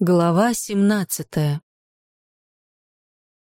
Глава 17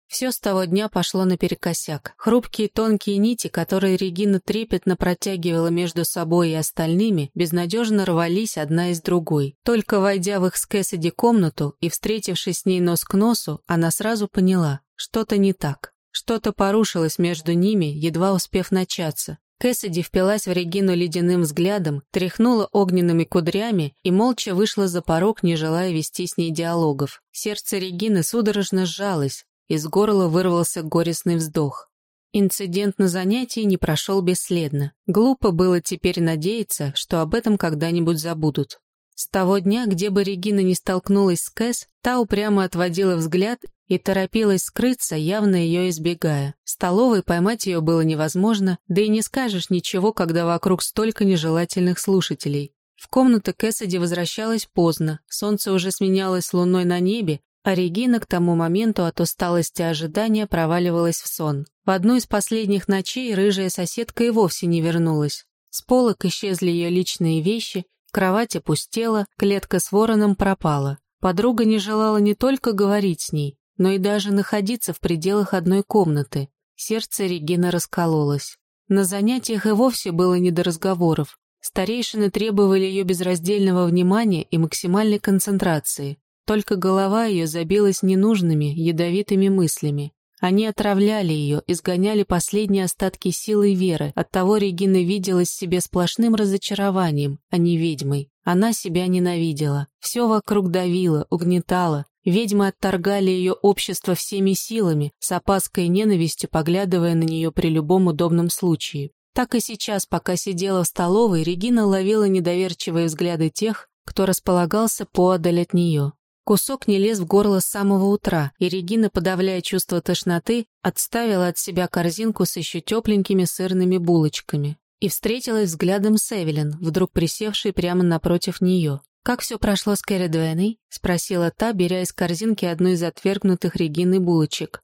Все с того дня пошло наперекосяк. Хрупкие тонкие нити, которые Регина трепетно протягивала между собой и остальными, безнадежно рвались одна из другой. Только войдя в их с Кэссиди комнату и встретившись с ней нос к носу, она сразу поняла, что-то не так. Что-то порушилось между ними, едва успев начаться. Кэссиди впилась в Регину ледяным взглядом, тряхнула огненными кудрями и молча вышла за порог, не желая вести с ней диалогов. Сердце Регины судорожно сжалось, из горла вырвался горестный вздох. Инцидент на занятии не прошел бесследно. Глупо было теперь надеяться, что об этом когда-нибудь забудут. С того дня, где бы Регина не столкнулась с Кэс, та упрямо отводила взгляд и торопилась скрыться, явно ее избегая. В столовой поймать ее было невозможно, да и не скажешь ничего, когда вокруг столько нежелательных слушателей. В комнату Кэссиди возвращалась поздно, солнце уже сменялось луной на небе, а Регина к тому моменту от усталости ожидания проваливалась в сон. В одну из последних ночей рыжая соседка и вовсе не вернулась. С полок исчезли ее личные вещи, Кровать опустела, клетка с вороном пропала. Подруга не желала не только говорить с ней, но и даже находиться в пределах одной комнаты. Сердце Регины раскололось. На занятиях и вовсе было не до разговоров. Старейшины требовали ее безраздельного внимания и максимальной концентрации. Только голова ее забилась ненужными, ядовитыми мыслями. Они отравляли ее, изгоняли последние остатки силы и веры. Оттого Регина виделась себе сплошным разочарованием, а не ведьмой. Она себя ненавидела. Все вокруг давило, угнетало. Ведьмы отторгали ее общество всеми силами, с опаской и ненавистью поглядывая на нее при любом удобном случае. Так и сейчас, пока сидела в столовой, Регина ловила недоверчивые взгляды тех, кто располагался поодаль от нее. Кусок не лез в горло с самого утра, и Регина, подавляя чувство тошноты, отставила от себя корзинку с еще тепленькими сырными булочками и встретилась взглядом с Эвелин, вдруг присевшей прямо напротив нее. «Как все прошло с Кэрри Дуэной?» — спросила та, беря из корзинки одну из отвергнутых Регины булочек.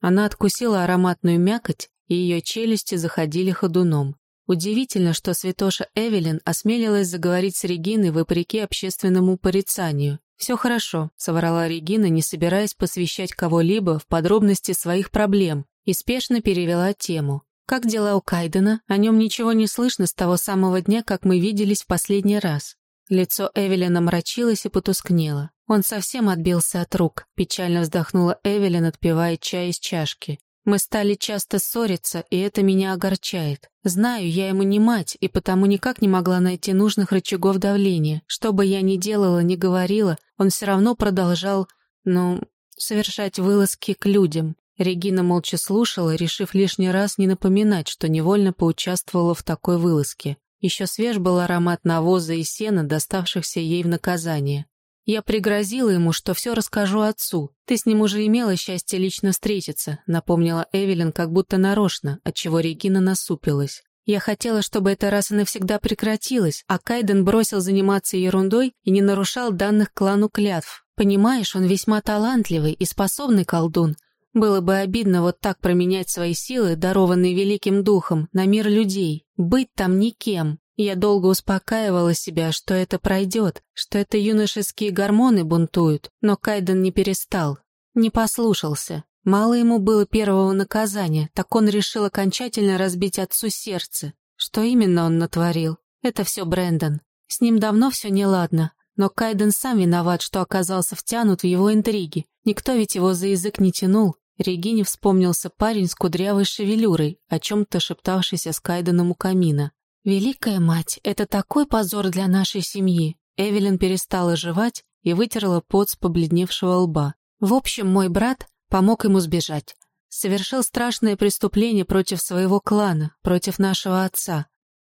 Она откусила ароматную мякоть, и ее челюсти заходили ходуном. Удивительно, что святоша Эвелин осмелилась заговорить с Региной вопреки общественному порицанию. «Все хорошо», — соврала Регина, не собираясь посвящать кого-либо в подробности своих проблем, и спешно перевела тему. «Как дела у Кайдена? О нем ничего не слышно с того самого дня, как мы виделись в последний раз». Лицо Эвелина мрачилось и потускнело. Он совсем отбился от рук. Печально вздохнула Эвелин, отпивая чай из чашки. Мы стали часто ссориться, и это меня огорчает. Знаю, я ему не мать, и потому никак не могла найти нужных рычагов давления. Что бы я ни делала, ни говорила, он все равно продолжал, ну, совершать вылазки к людям. Регина молча слушала, решив лишний раз не напоминать, что невольно поучаствовала в такой вылазке. Еще свеж был аромат навоза и сена, доставшихся ей в наказание. Я пригрозила ему, что все расскажу отцу. Ты с ним уже имела счастье лично встретиться, напомнила Эвелин как будто нарочно, отчего Регина насупилась. Я хотела, чтобы это раз и навсегда прекратилось, а Кайден бросил заниматься ерундой и не нарушал данных клану клятв. Понимаешь, он весьма талантливый и способный колдун. Было бы обидно вот так променять свои силы, дарованные великим духом, на мир людей, быть там никем. Я долго успокаивала себя, что это пройдет, что это юношеские гормоны бунтуют, но Кайден не перестал, не послушался. Мало ему было первого наказания, так он решил окончательно разбить отцу сердце. Что именно он натворил? Это все Брэндон. С ним давно все неладно, но Кайден сам виноват, что оказался втянут в его интриги. Никто ведь его за язык не тянул. Регине вспомнился парень с кудрявой шевелюрой, о чем-то шептавшийся с Кайденом у камина. «Великая мать, это такой позор для нашей семьи!» Эвелин перестала жевать и вытерла пот с побледневшего лба. «В общем, мой брат помог ему сбежать. Совершил страшное преступление против своего клана, против нашего отца.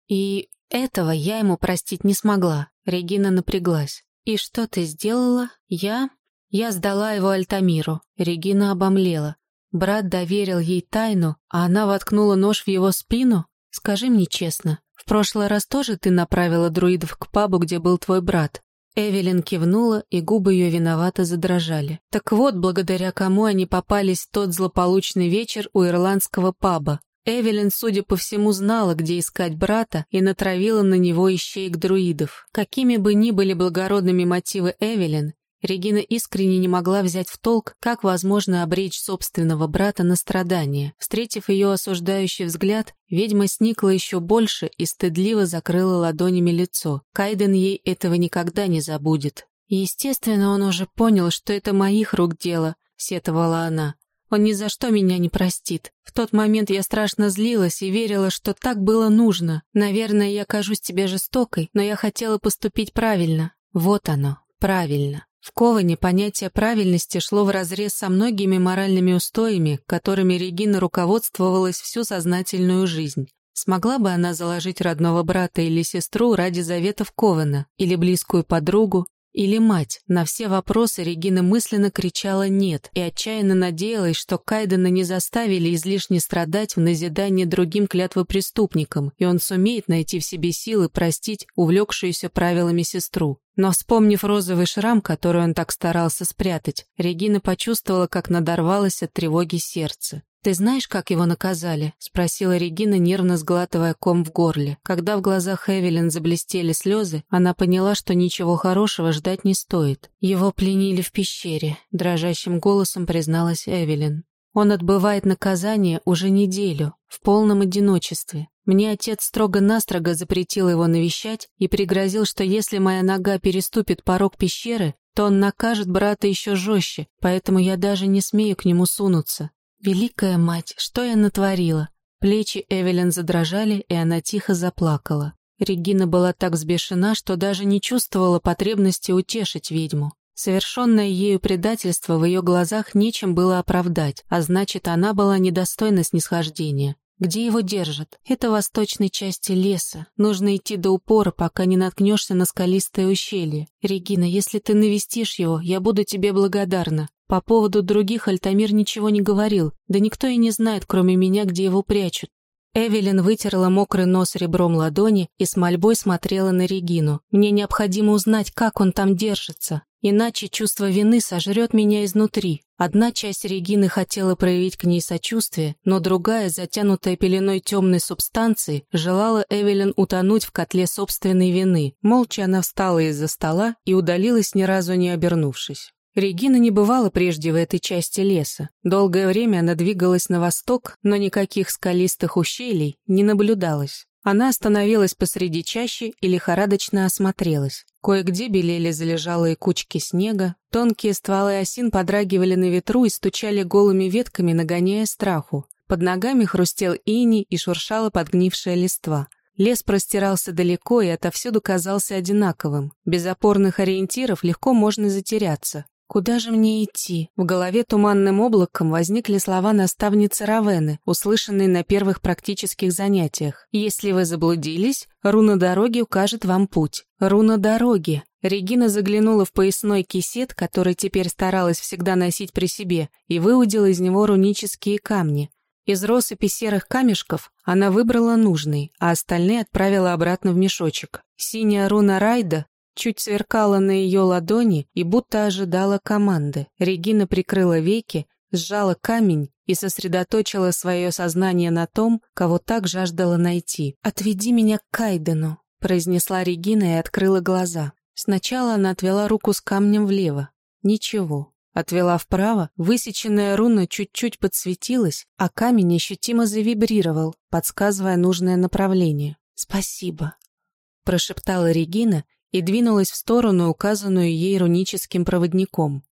И этого я ему простить не смогла». Регина напряглась. «И что ты сделала? Я?» «Я сдала его Альтамиру». Регина обомлела. Брат доверил ей тайну, а она воткнула нож в его спину? Скажи мне честно, в прошлый раз тоже ты направила друидов к пабу, где был твой брат?» Эвелин кивнула, и губы ее виновато задрожали. Так вот, благодаря кому они попались в тот злополучный вечер у ирландского паба. Эвелин, судя по всему, знала, где искать брата, и натравила на него ищейк друидов. Какими бы ни были благородными мотивы Эвелин, Регина искренне не могла взять в толк, как возможно обречь собственного брата на страдания. Встретив ее осуждающий взгляд, ведьма сникла еще больше и стыдливо закрыла ладонями лицо. Кайден ей этого никогда не забудет. Естественно, он уже понял, что это моих рук дело, сетовала она. Он ни за что меня не простит. В тот момент я страшно злилась и верила, что так было нужно. Наверное, я кажусь тебе жестокой, но я хотела поступить правильно. Вот оно, правильно. В Коване понятие правильности шло вразрез со многими моральными устоями, которыми Регина руководствовалась всю сознательную жизнь. Смогла бы она заложить родного брата или сестру ради заветов Кована, или близкую подругу, или мать? На все вопросы Регина мысленно кричала «нет» и отчаянно надеялась, что Кайдена не заставили излишне страдать в назидание другим клятвопреступникам, и он сумеет найти в себе силы простить увлекшуюся правилами сестру. Но вспомнив розовый шрам, который он так старался спрятать, Регина почувствовала, как надорвалось от тревоги сердце. «Ты знаешь, как его наказали?» — спросила Регина, нервно сглатывая ком в горле. Когда в глазах Эвелин заблестели слезы, она поняла, что ничего хорошего ждать не стоит. «Его пленили в пещере», — дрожащим голосом призналась Эвелин. «Он отбывает наказание уже неделю, в полном одиночестве. Мне отец строго-настрого запретил его навещать и пригрозил, что если моя нога переступит порог пещеры, то он накажет брата еще жестче, поэтому я даже не смею к нему сунуться. «Великая мать, что я натворила?» Плечи Эвелин задрожали, и она тихо заплакала. Регина была так взбешена, что даже не чувствовала потребности утешить ведьму. Совершенное ею предательство в ее глазах нечем было оправдать, а значит, она была недостойна снисхождения. Где его держат? Это восточной части леса. Нужно идти до упора, пока не наткнешься на скалистое ущелье. Регина, если ты навестишь его, я буду тебе благодарна. По поводу других Альтамир ничего не говорил, да никто и не знает, кроме меня, где его прячут. Эвелин вытерла мокрый нос ребром ладони и с мольбой смотрела на Регину. «Мне необходимо узнать, как он там держится, иначе чувство вины сожрет меня изнутри». Одна часть Регины хотела проявить к ней сочувствие, но другая, затянутая пеленой темной субстанции, желала Эвелин утонуть в котле собственной вины. Молча она встала из-за стола и удалилась, ни разу не обернувшись. Регина не бывала прежде в этой части леса. Долгое время она двигалась на восток, но никаких скалистых ущелий не наблюдалось. Она остановилась посреди чащи и лихорадочно осмотрелась. Кое-где белели залежалые кучки снега, тонкие стволы осин подрагивали на ветру и стучали голыми ветками, нагоняя страху. Под ногами хрустел иней и шуршала подгнившая листва. Лес простирался далеко и отовсюду казался одинаковым. Без опорных ориентиров легко можно затеряться. «Куда же мне идти?» В голове туманным облаком возникли слова наставницы Равены, услышанные на первых практических занятиях. «Если вы заблудились, руна дороги укажет вам путь». «Руна дороги». Регина заглянула в поясной кисет, который теперь старалась всегда носить при себе, и выудила из него рунические камни. Из россыпи серых камешков она выбрала нужный, а остальные отправила обратно в мешочек. Синяя руна Райда чуть сверкала на ее ладони и будто ожидала команды. Регина прикрыла веки, сжала камень и сосредоточила свое сознание на том, кого так жаждала найти. «Отведи меня к Кайдену», — произнесла Регина и открыла глаза. Сначала она отвела руку с камнем влево. Ничего. Отвела вправо, высеченная руна чуть-чуть подсветилась, а камень ощутимо завибрировал, подсказывая нужное направление. «Спасибо», — прошептала Регина и двинулась в сторону, указанную ей руническим проводником.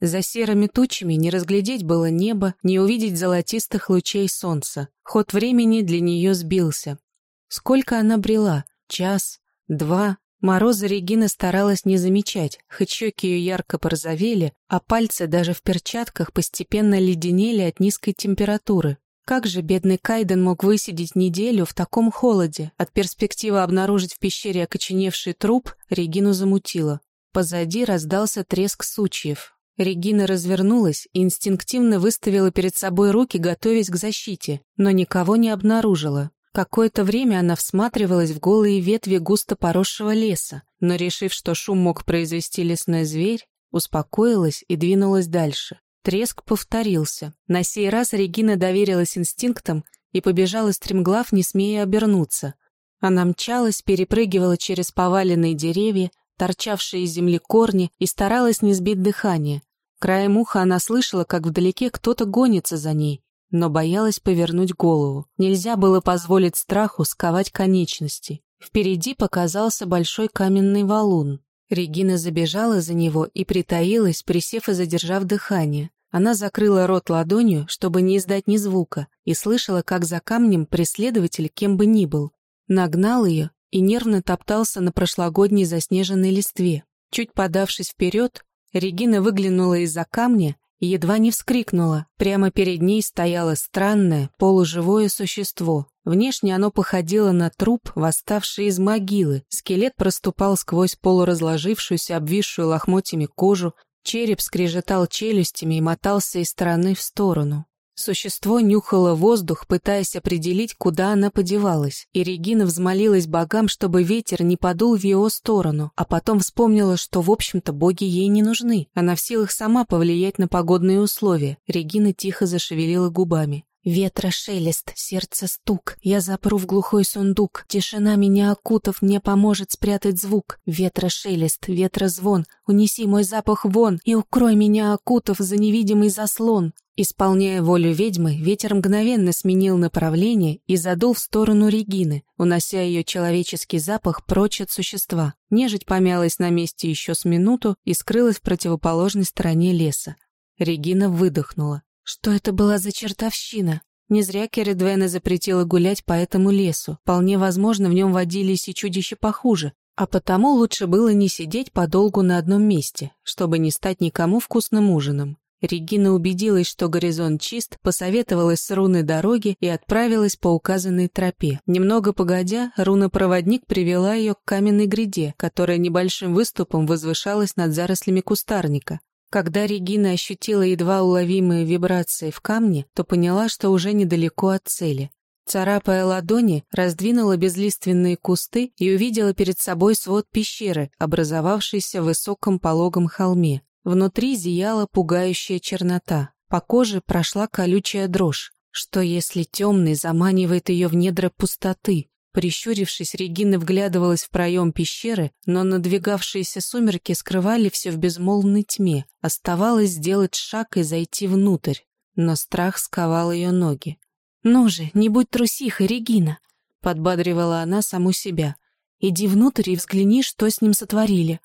За серыми тучами не разглядеть было небо, не увидеть золотистых лучей солнца. Ход времени для нее сбился. Сколько она брела? Час? Два? Мороза Регина старалась не замечать, хоть щеки ее ярко порозовели, а пальцы даже в перчатках постепенно леденели от низкой температуры. Как же бедный Кайден мог высидеть неделю в таком холоде? От перспективы обнаружить в пещере окоченевший труп Регину замутило. Позади раздался треск сучьев. Регина развернулась и инстинктивно выставила перед собой руки, готовясь к защите, но никого не обнаружила. Какое-то время она всматривалась в голые ветви густо поросшего леса, но, решив, что шум мог произвести лесной зверь, успокоилась и двинулась дальше. Треск повторился. На сей раз Регина доверилась инстинктам и побежала стремглав, не смея обернуться. Она мчалась, перепрыгивала через поваленные деревья, торчавшие из земли корни и старалась не сбить дыхание. Краем уха она слышала, как вдалеке кто-то гонится за ней, но боялась повернуть голову. Нельзя было позволить страху сковать конечности. Впереди показался большой каменный валун. Регина забежала за него и притаилась, присев и задержав дыхание. Она закрыла рот ладонью, чтобы не издать ни звука, и слышала, как за камнем преследователь, кем бы ни был, нагнал ее и нервно топтался на прошлогодней заснеженной листве. Чуть подавшись вперед, Регина выглянула из-за камня едва не вскрикнула. Прямо перед ней стояло странное, полуживое существо. Внешне оно походило на труп, восставший из могилы. Скелет проступал сквозь полуразложившуюся, обвисшую лохмотьями кожу, Череп скрежетал челюстями и мотался из стороны в сторону. Существо нюхало воздух, пытаясь определить, куда она подевалась, и Регина взмолилась богам, чтобы ветер не подул в его сторону, а потом вспомнила, что, в общем-то, боги ей не нужны. Она в силах сама повлиять на погодные условия. Регина тихо зашевелила губами. Ветра шелест, сердце стук, я запру в глухой сундук, тишина меня окутав, мне поможет спрятать звук. Ветра шелест, ветра звон, унеси мой запах вон и укрой меня окутав за невидимый заслон. Исполняя волю ведьмы, ветер мгновенно сменил направление и задул в сторону Регины, унося ее человеческий запах прочь от существа. Нежить помялась на месте еще с минуту и скрылась в противоположной стороне леса. Регина выдохнула. Что это была за чертовщина? Не зря Керридвена запретила гулять по этому лесу. Вполне возможно, в нем водились и чудища похуже. А потому лучше было не сидеть подолгу на одном месте, чтобы не стать никому вкусным ужином. Регина убедилась, что горизонт чист, посоветовалась с руной дороги и отправилась по указанной тропе. Немного погодя, руна-проводник привела ее к каменной гряде, которая небольшим выступом возвышалась над зарослями кустарника. Когда Регина ощутила едва уловимые вибрации в камне, то поняла, что уже недалеко от цели. Царапая ладони, раздвинула безлиственные кусты и увидела перед собой свод пещеры, образовавшийся в высоком пологом холме. Внутри зияла пугающая чернота. По коже прошла колючая дрожь. Что если темный заманивает ее в недра пустоты? Прищурившись, Регина вглядывалась в проем пещеры, но надвигавшиеся сумерки скрывали все в безмолвной тьме. Оставалось сделать шаг и зайти внутрь, но страх сковал ее ноги. «Ну же, не будь трусихой, Регина!» — подбадривала она саму себя. «Иди внутрь и взгляни, что с ним сотворили».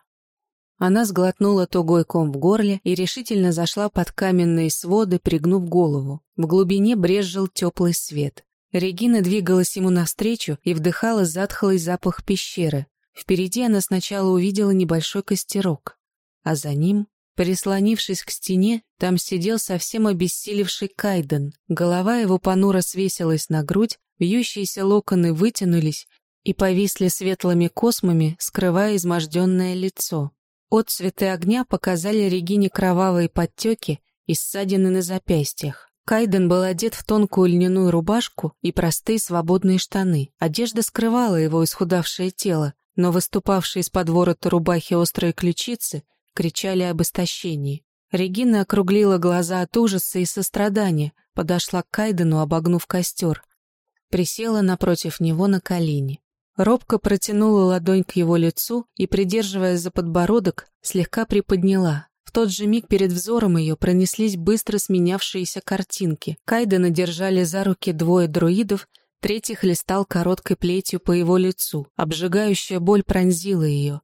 Она сглотнула тугой ком в горле и решительно зашла под каменные своды, пригнув голову. В глубине брезжил теплый свет. Регина двигалась ему навстречу и вдыхала затхлый запах пещеры. Впереди она сначала увидела небольшой костерок, а за ним, прислонившись к стене, там сидел совсем обессилевший Кайден. Голова его понуро свесилась на грудь, вьющиеся локоны вытянулись и повисли светлыми космами, скрывая изможденное лицо. Отцветы огня показали Регине кровавые подтеки и ссадины на запястьях. Кайден был одет в тонкую льняную рубашку и простые свободные штаны. Одежда скрывала его исхудавшее тело, но выступавшие из-под ворота рубахи острые ключицы кричали об истощении. Регина округлила глаза от ужаса и сострадания, подошла к Кайдену, обогнув костер. Присела напротив него на колени. Робко протянула ладонь к его лицу и, придерживая за подбородок, слегка приподняла. В тот же миг перед взором ее пронеслись быстро сменявшиеся картинки. Кайдена держали за руки двое друидов, третий хлестал короткой плетью по его лицу. Обжигающая боль пронзила ее.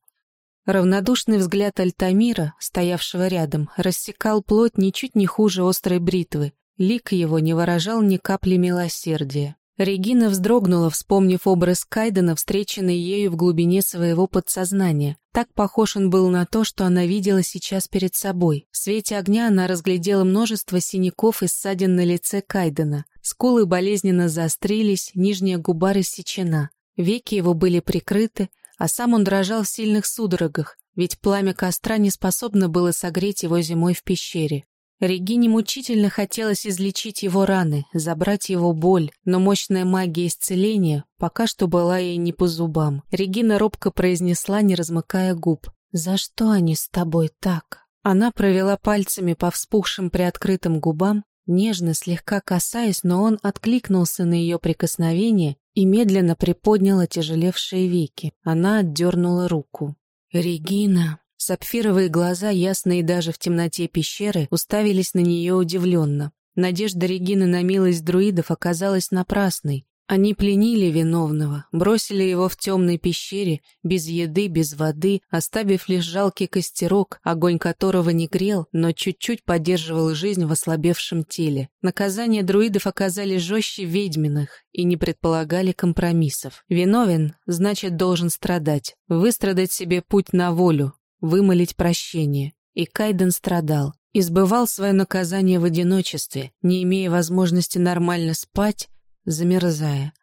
Равнодушный взгляд Альтамира, стоявшего рядом, рассекал плоть ничуть не хуже острой бритвы. Лик его не выражал ни капли милосердия. Регина вздрогнула, вспомнив образ Кайдена, встреченный ею в глубине своего подсознания. Так похож он был на то, что она видела сейчас перед собой. В свете огня она разглядела множество синяков и ссадин на лице Кайдена. Скулы болезненно заострились, нижняя губа рассечена. Веки его были прикрыты, а сам он дрожал в сильных судорогах, ведь пламя костра не способно было согреть его зимой в пещере. Регине мучительно хотелось излечить его раны, забрать его боль, но мощная магия исцеления пока что была ей не по зубам. Регина робко произнесла, не размыкая губ. «За что они с тобой так?» Она провела пальцами по вспухшим приоткрытым губам, нежно, слегка касаясь, но он откликнулся на ее прикосновение и медленно приподнял отяжелевшие веки. Она отдернула руку. «Регина!» Сапфировые глаза, ясные даже в темноте пещеры, уставились на нее удивленно. Надежда Регины на милость друидов оказалась напрасной. Они пленили виновного, бросили его в темной пещере, без еды, без воды, оставив лишь жалкий костерок, огонь которого не грел, но чуть-чуть поддерживал жизнь в ослабевшем теле. Наказания друидов оказались жестче ведьминых и не предполагали компромиссов. Виновен, значит, должен страдать, выстрадать себе путь на волю, вымолить прощение. И Кайден страдал. Избывал свое наказание в одиночестве, не имея возможности нормально спать, замерзая.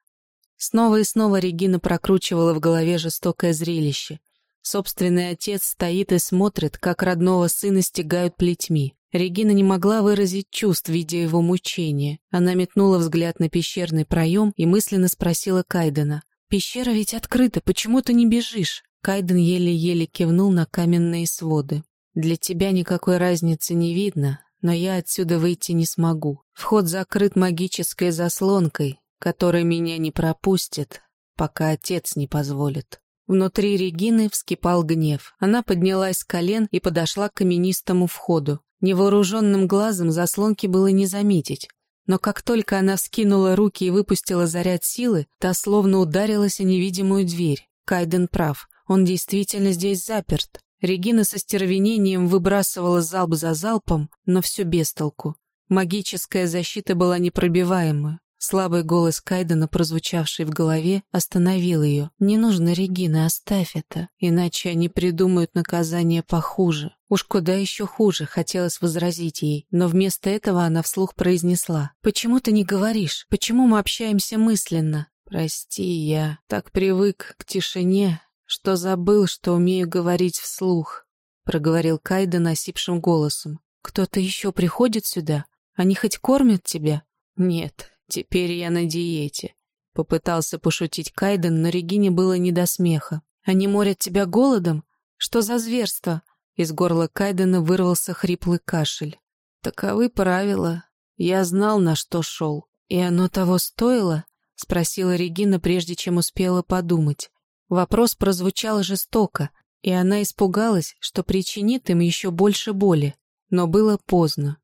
Снова и снова Регина прокручивала в голове жестокое зрелище. Собственный отец стоит и смотрит, как родного сына стягают плетьми. Регина не могла выразить чувств, видя его мучения. Она метнула взгляд на пещерный проем и мысленно спросила Кайдена. «Пещера ведь открыта, почему ты не бежишь?» Кайден еле-еле кивнул на каменные своды. «Для тебя никакой разницы не видно, но я отсюда выйти не смогу. Вход закрыт магической заслонкой, которая меня не пропустит, пока отец не позволит. Внутри Регины вскипал гнев. Она поднялась с колен и подошла к каменистому входу. Невооруженным глазом заслонки было не заметить. Но как только она вскинула руки и выпустила заряд силы, та словно ударилась о невидимую дверь. Кайден прав, он действительно здесь заперт. Регина со стервенением выбрасывала залп за залпом, но все без толку. Магическая защита была непробиваема. Слабый голос Кайдена, прозвучавший в голове, остановил ее. «Не нужно, Регина, оставь это, иначе они придумают наказание похуже». Уж куда еще хуже, хотелось возразить ей, но вместо этого она вслух произнесла. «Почему ты не говоришь? Почему мы общаемся мысленно?» «Прости, я так привык к тишине, что забыл, что умею говорить вслух», — проговорил Кайда насипшим голосом. «Кто-то еще приходит сюда? Они хоть кормят тебя?» «Нет, теперь я на диете», — попытался пошутить Кайден, но Регине было не до смеха. «Они морят тебя голодом? Что за зверство?» Из горла Кайдена вырвался хриплый кашель. «Таковы правила. Я знал, на что шел. И оно того стоило?» — спросила Регина, прежде чем успела подумать. Вопрос прозвучал жестоко, и она испугалась, что причинит им еще больше боли, но было поздно.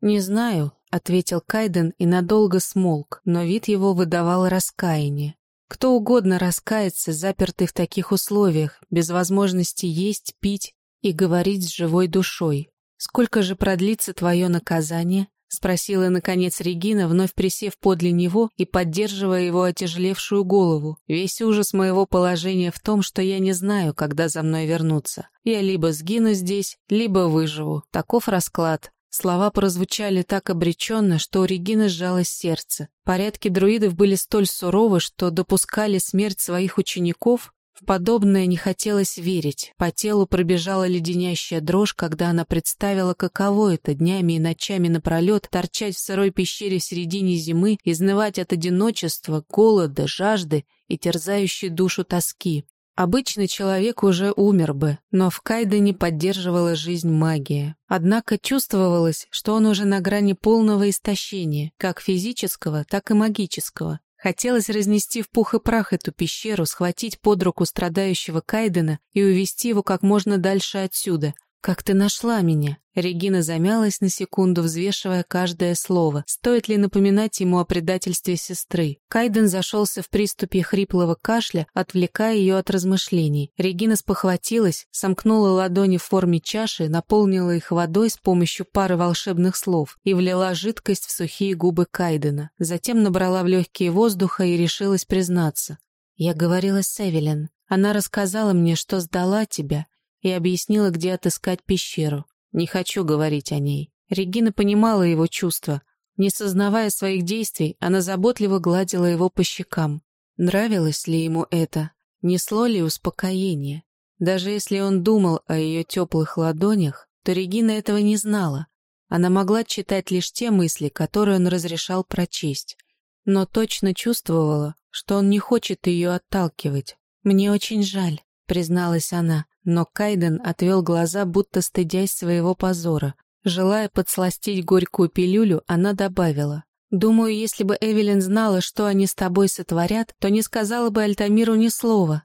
«Не знаю», — ответил Кайден и надолго смолк, но вид его выдавал раскаяние. Кто угодно раскается, запертый в таких условиях, без возможности есть, пить и говорить с живой душой. Сколько же продлится твое наказание? — спросила, наконец, Регина, вновь присев подле него и поддерживая его отяжелевшую голову. «Весь ужас моего положения в том, что я не знаю, когда за мной вернуться. Я либо сгину здесь, либо выживу. Таков расклад». Слова прозвучали так обреченно, что у Регины сжалось сердце. Порядки друидов были столь суровы, что допускали смерть своих учеников, в подобное не хотелось верить. По телу пробежала леденящая дрожь, когда она представила, каково это днями и ночами напролет торчать в сырой пещере в середине зимы, изнывать от одиночества, голода, жажды и терзающей душу тоски. Обычный человек уже умер бы, но в Кайдене поддерживала жизнь магия. Однако чувствовалось, что он уже на грани полного истощения, как физического, так и магического. Хотелось разнести в пух и прах эту пещеру, схватить под руку страдающего Кайдена и увести его как можно дальше отсюда, «Как ты нашла меня?» Регина замялась на секунду, взвешивая каждое слово. Стоит ли напоминать ему о предательстве сестры? Кайден зашелся в приступе хриплого кашля, отвлекая ее от размышлений. Регина спохватилась, сомкнула ладони в форме чаши, наполнила их водой с помощью пары волшебных слов и влила жидкость в сухие губы Кайдена. Затем набрала в легкие воздуха и решилась признаться. «Я говорила с Эвелин. Она рассказала мне, что сдала тебя, и объяснила, где отыскать пещеру. Не хочу говорить о ней. Регина понимала его чувства. Не сознавая своих действий, она заботливо гладила его по щекам. Нравилось ли ему это? Несло ли успокоение? Даже если он думал о ее теплых ладонях, то Регина этого не знала. Она могла читать лишь те мысли, которые он разрешал прочесть. Но точно чувствовала, что он не хочет ее отталкивать. «Мне очень жаль», — призналась она. Но Кайден отвел глаза, будто стыдясь своего позора. Желая подсластить горькую пилюлю, она добавила. «Думаю, если бы Эвелин знала, что они с тобой сотворят, то не сказала бы Альтамиру ни слова.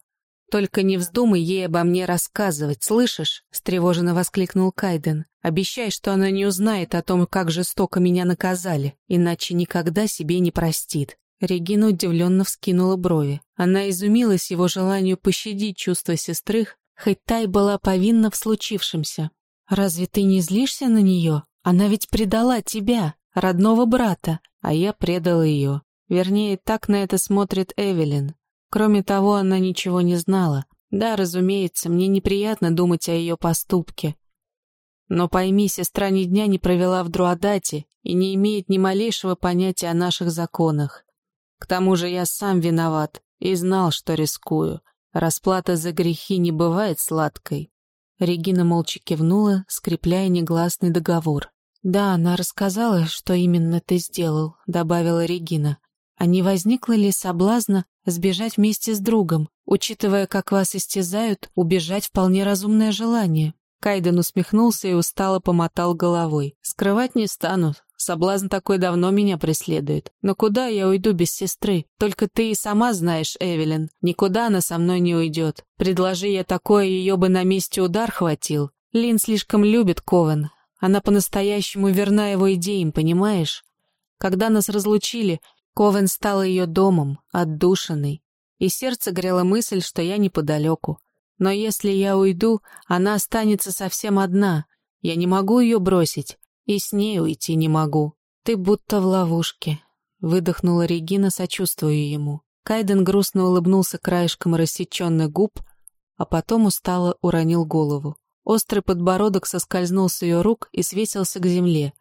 Только не вздумай ей обо мне рассказывать, слышишь?» — встревоженно воскликнул Кайден. «Обещай, что она не узнает о том, как жестоко меня наказали, иначе никогда себе не простит». Регина удивленно вскинула брови. Она изумилась его желанию пощадить чувства сестры, и была повинна в случившемся. «Разве ты не злишься на нее? Она ведь предала тебя, родного брата, а я предала ее. Вернее, так на это смотрит Эвелин. Кроме того, она ничего не знала. Да, разумеется, мне неприятно думать о ее поступке. Но пойми, сестра ни дня не провела в Друадате и не имеет ни малейшего понятия о наших законах. К тому же я сам виноват и знал, что рискую. Расплата за грехи не бывает сладкой. Регина молча кивнула, скрепляя негласный договор. «Да, она рассказала, что именно ты сделал», — добавила Регина. А не возникло ли соблазна сбежать вместе с другом, учитывая, как вас истязают, убежать вполне разумное желание? Кайден усмехнулся и устало помотал головой. «Скрывать не стану. Соблазн такой давно меня преследует. Но куда я уйду без сестры? Только ты и сама знаешь, Эвелин. Никуда она со мной не уйдет. Предложи я такое, ее бы на месте удар хватил. Лин слишком любит Ковен. Она по-настоящему верна его идеям, понимаешь? Когда нас разлучили, Ковен стал ее домом, отдушиной, и сердце грело мысль, что я неподалеку. Но если я уйду, она останется совсем одна. Я не могу ее бросить, и с ней уйти не могу. Ты будто в ловушке. Выдохнула Регина, сочувствуя ему. Кайден грустно улыбнулся краешком рассеченных губ, а потом устало уронил голову. Острый подбородок соскользнул с ее рук и свесился к земле.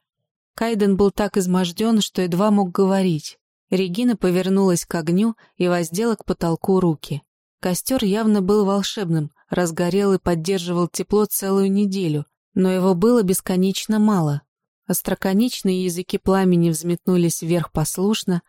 Кайден был так изможден, что едва мог говорить. Регина повернулась к огню и воздела к потолку руки. Костер явно был волшебным, разгорел и поддерживал тепло целую неделю, но его было бесконечно мало. Остроконечные языки пламени взметнулись вверх послушно,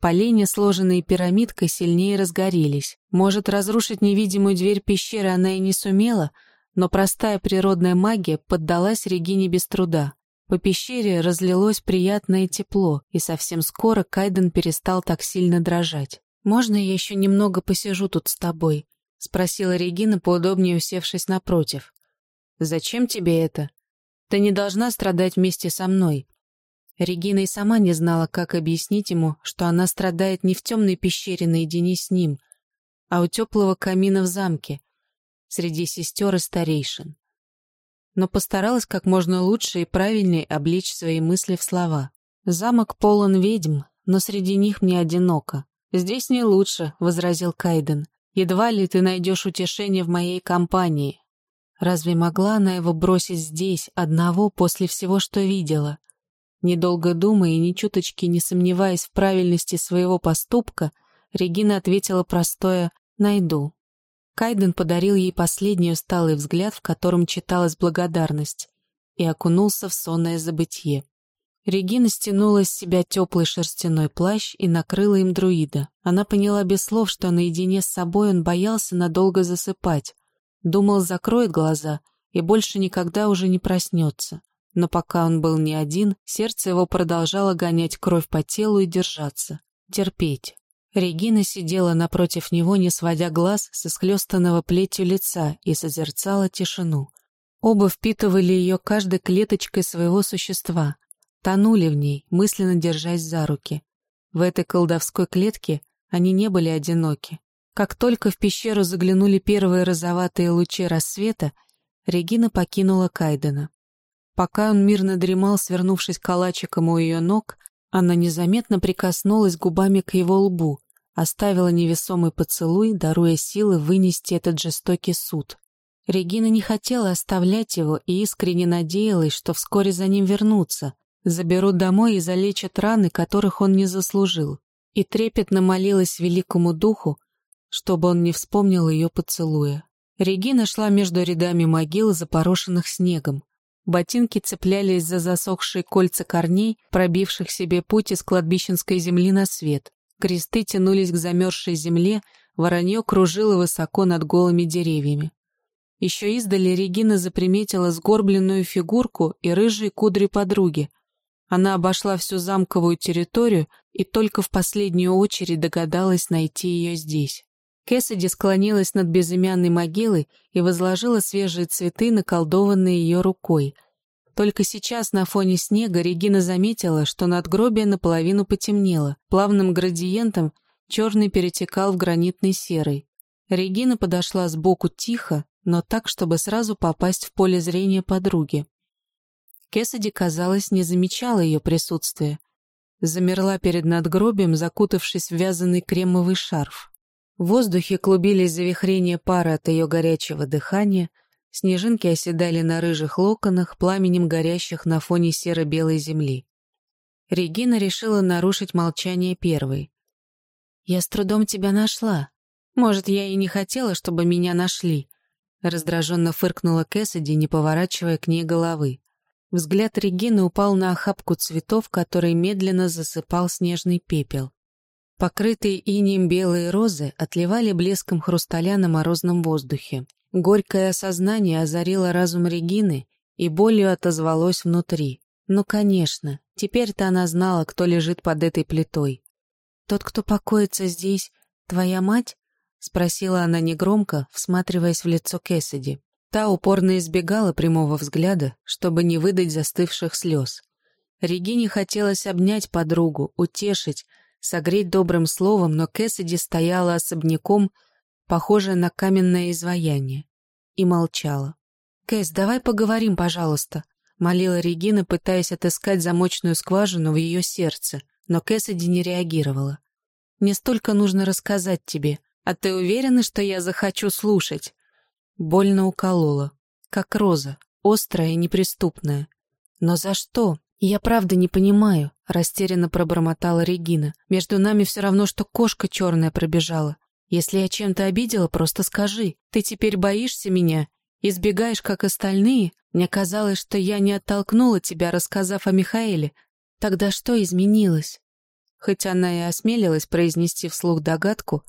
поленья, сложенные пирамидкой, сильнее разгорелись. Может, разрушить невидимую дверь пещеры она и не сумела, но простая природная магия поддалась Регине без труда. По пещере разлилось приятное тепло, и совсем скоро Кайден перестал так сильно дрожать. «Можно я еще немного посижу тут с тобой?» — спросила Регина, поудобнее усевшись напротив. «Зачем тебе это? Ты не должна страдать вместе со мной». Регина и сама не знала, как объяснить ему, что она страдает не в темной пещере наедине с ним, а у теплого камина в замке, среди сестер и старейшин но постаралась как можно лучше и правильнее обличь свои мысли в слова. «Замок полон ведьм, но среди них мне одиноко. Здесь не лучше», — возразил Кайден. «Едва ли ты найдешь утешение в моей компании». Разве могла она его бросить здесь, одного, после всего, что видела? Недолго думая и ни чуточки не сомневаясь в правильности своего поступка, Регина ответила простое «найду». Кайден подарил ей последний усталый взгляд, в котором читалась благодарность, и окунулся в сонное забытье. Регина стянула с себя теплый шерстяной плащ и накрыла им друида. Она поняла без слов, что наедине с собой он боялся надолго засыпать. Думал, закроет глаза и больше никогда уже не проснется. Но пока он был не один, сердце его продолжало гонять кровь по телу и держаться. Терпеть. Регина сидела напротив него, не сводя глаз со схлестанного плетью лица и созерцала тишину. Оба впитывали ее каждой клеточкой своего существа, тонули в ней, мысленно держась за руки. В этой колдовской клетке они не были одиноки. Как только в пещеру заглянули первые розоватые лучи рассвета, Регина покинула Кайдена. Пока он мирно дремал, свернувшись калачиком у ее ног, она незаметно прикоснулась губами к его лбу, оставила невесомый поцелуй, даруя силы вынести этот жестокий суд. Регина не хотела оставлять его и искренне надеялась, что вскоре за ним вернутся, заберут домой и залечат раны, которых он не заслужил. И трепетно молилась великому духу, чтобы он не вспомнил ее поцелуя. Регина шла между рядами могил, запорошенных снегом. Ботинки цеплялись за засохшие кольца корней, пробивших себе путь из кладбищенской земли на свет. Кресты тянулись к замерзшей земле, воронье кружило высоко над голыми деревьями. Еще издали Регина заприметила сгорбленную фигурку и рыжие кудри подруги. Она обошла всю замковую территорию и только в последнюю очередь догадалась найти ее здесь. Кэссиди склонилась над безымянной могилой и возложила свежие цветы, наколдованные ее рукой. Только сейчас на фоне снега Регина заметила, что надгробие наполовину потемнело. Плавным градиентом черный перетекал в гранитный серый. Регина подошла сбоку тихо, но так, чтобы сразу попасть в поле зрения подруги. Кэссиди, казалось, не замечала ее присутствия. Замерла перед надгробием, закутавшись в вязаный кремовый шарф. В воздухе клубились завихрения пара от ее горячего дыхания, снежинки оседали на рыжих локонах, пламенем горящих на фоне серо-белой земли. Регина решила нарушить молчание первой. «Я с трудом тебя нашла. Может, я и не хотела, чтобы меня нашли», раздраженно фыркнула Кэссиди, не поворачивая к ней головы. Взгляд Регины упал на охапку цветов, который медленно засыпал снежный пепел. Покрытые инеем белые розы отливали блеском хрусталя на морозном воздухе. Горькое осознание озарило разум Регины и болью отозвалось внутри. Ну, конечно, теперь-то она знала, кто лежит под этой плитой. «Тот, кто покоится здесь, твоя мать?» — спросила она негромко, всматриваясь в лицо Кэссиди. Та упорно избегала прямого взгляда, чтобы не выдать застывших слез. Регине хотелось обнять подругу, утешить, согреть добрым словом, но Кэссиди стояла особняком, похожая на каменное изваяние, и молчала. «Кэс, давай поговорим, пожалуйста», — молила Регина, пытаясь отыскать замочную скважину в ее сердце, но Кэссиди не реагировала. «Мне столько нужно рассказать тебе, а ты уверена, что я захочу слушать?» Больно уколола, как роза, острая и неприступная. «Но за что?» «Я правда не понимаю», — растерянно пробормотала Регина. «Между нами все равно, что кошка черная пробежала. Если я чем-то обидела, просто скажи. Ты теперь боишься меня? Избегаешь, как остальные? Мне казалось, что я не оттолкнула тебя, рассказав о Михаэле. Тогда что изменилось?» Хоть она и осмелилась произнести вслух догадку,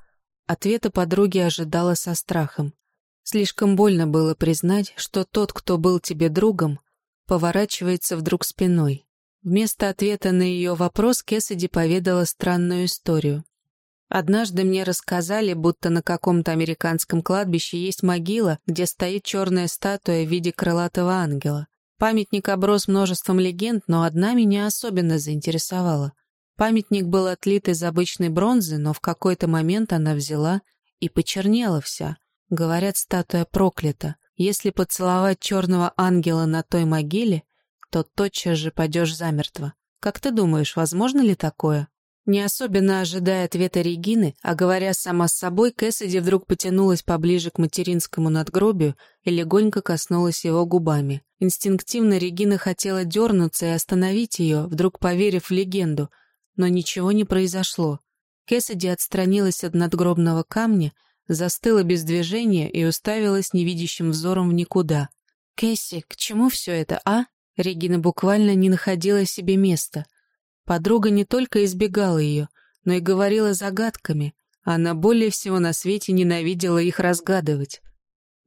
ответа подруги ожидала со страхом. Слишком больно было признать, что тот, кто был тебе другом, поворачивается вдруг спиной. Вместо ответа на ее вопрос Кэссиди поведала странную историю. Однажды мне рассказали, будто на каком-то американском кладбище есть могила, где стоит черная статуя в виде крылатого ангела. Памятник оброс множеством легенд, но одна меня особенно заинтересовала. Памятник был отлит из обычной бронзы, но в какой-то момент она взяла и почернела вся. Говорят, статуя проклята. Если поцеловать черного ангела на той могиле, то тотчас же падешь замертво. Как ты думаешь, возможно ли такое? Не особенно ожидая ответа Регины, а говоря сама с собой, Кэссиди вдруг потянулась поближе к материнскому надгробию и легонько коснулась его губами. Инстинктивно Регина хотела дернуться и остановить ее, вдруг поверив в легенду, но ничего не произошло. Кэссиди отстранилась от надгробного камня, застыла без движения и уставилась невидящим взором в никуда. «Кэсси, к чему все это, а?» Регина буквально не находила себе места. Подруга не только избегала ее, но и говорила загадками. Она более всего на свете ненавидела их разгадывать.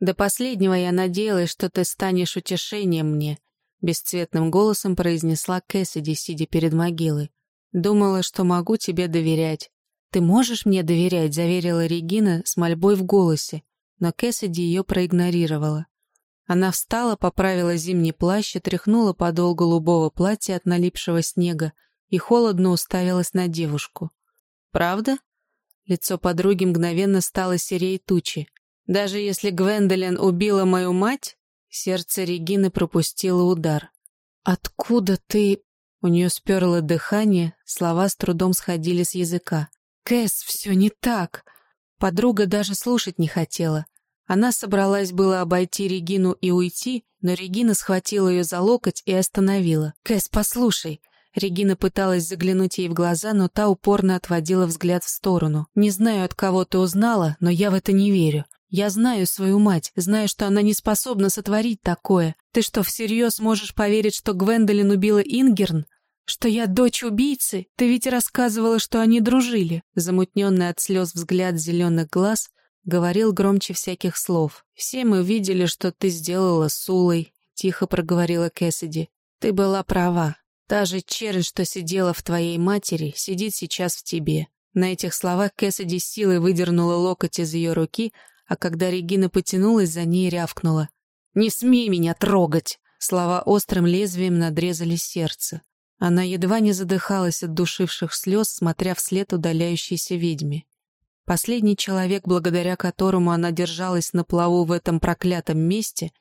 «До последнего я надеялась, что ты станешь утешением мне», бесцветным голосом произнесла Кэссиди, сидя перед могилой. «Думала, что могу тебе доверять. «Ты можешь мне доверять?» — заверила Регина с мольбой в голосе, но Кэссиди ее проигнорировала. Она встала, поправила зимний плащ и тряхнула подол голубого платья от налипшего снега и холодно уставилась на девушку. «Правда?» Лицо подруги мгновенно стало серей тучи. «Даже если Гвендолин убила мою мать?» Сердце Регины пропустило удар. «Откуда ты...» У нее сперло дыхание, слова с трудом сходили с языка. «Кэс, все не так!» Подруга даже слушать не хотела. Она собралась было обойти Регину и уйти, но Регина схватила ее за локоть и остановила. «Кэс, послушай!» Регина пыталась заглянуть ей в глаза, но та упорно отводила взгляд в сторону. «Не знаю, от кого ты узнала, но я в это не верю. Я знаю свою мать, знаю, что она не способна сотворить такое. Ты что, всерьез можешь поверить, что Гвендолин убила Ингерн? «Что я дочь убийцы? Ты ведь рассказывала, что они дружили!» Замутненный от слез взгляд зеленых глаз говорил громче всяких слов. «Все мы видели, что ты сделала с Улой», — тихо проговорила Кэссиди. «Ты была права. Та же чернь, что сидела в твоей матери, сидит сейчас в тебе. На этих словах Кэссиди силой выдернула локоть из ее руки, а когда Регина потянулась, за ней рявкнула. «Не смей меня трогать!» Слова острым лезвием надрезали сердце. Она едва не задыхалась от душивших слез, смотря вслед удаляющейся ведьме. Последний человек, благодаря которому она держалась на плаву в этом проклятом месте,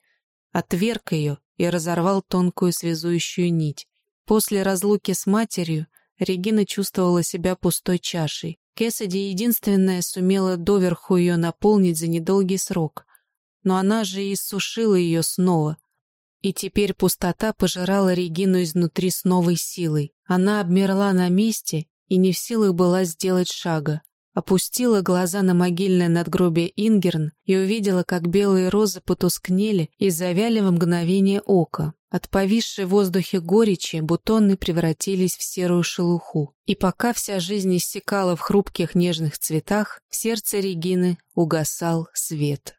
отверг ее и разорвал тонкую связующую нить. После разлуки с матерью Регина чувствовала себя пустой чашей. Кэссиди единственная сумела доверху ее наполнить за недолгий срок. Но она же и иссушила ее снова. И теперь пустота пожирала Регину изнутри с новой силой. Она обмерла на месте и не в силах была сделать шага. Опустила глаза на могильное надгробие Ингерн и увидела, как белые розы потускнели и завяли в мгновение ока. От повисшей в воздухе горечи бутоны превратились в серую шелуху. И пока вся жизнь иссякала в хрупких нежных цветах, в сердце Регины угасал свет.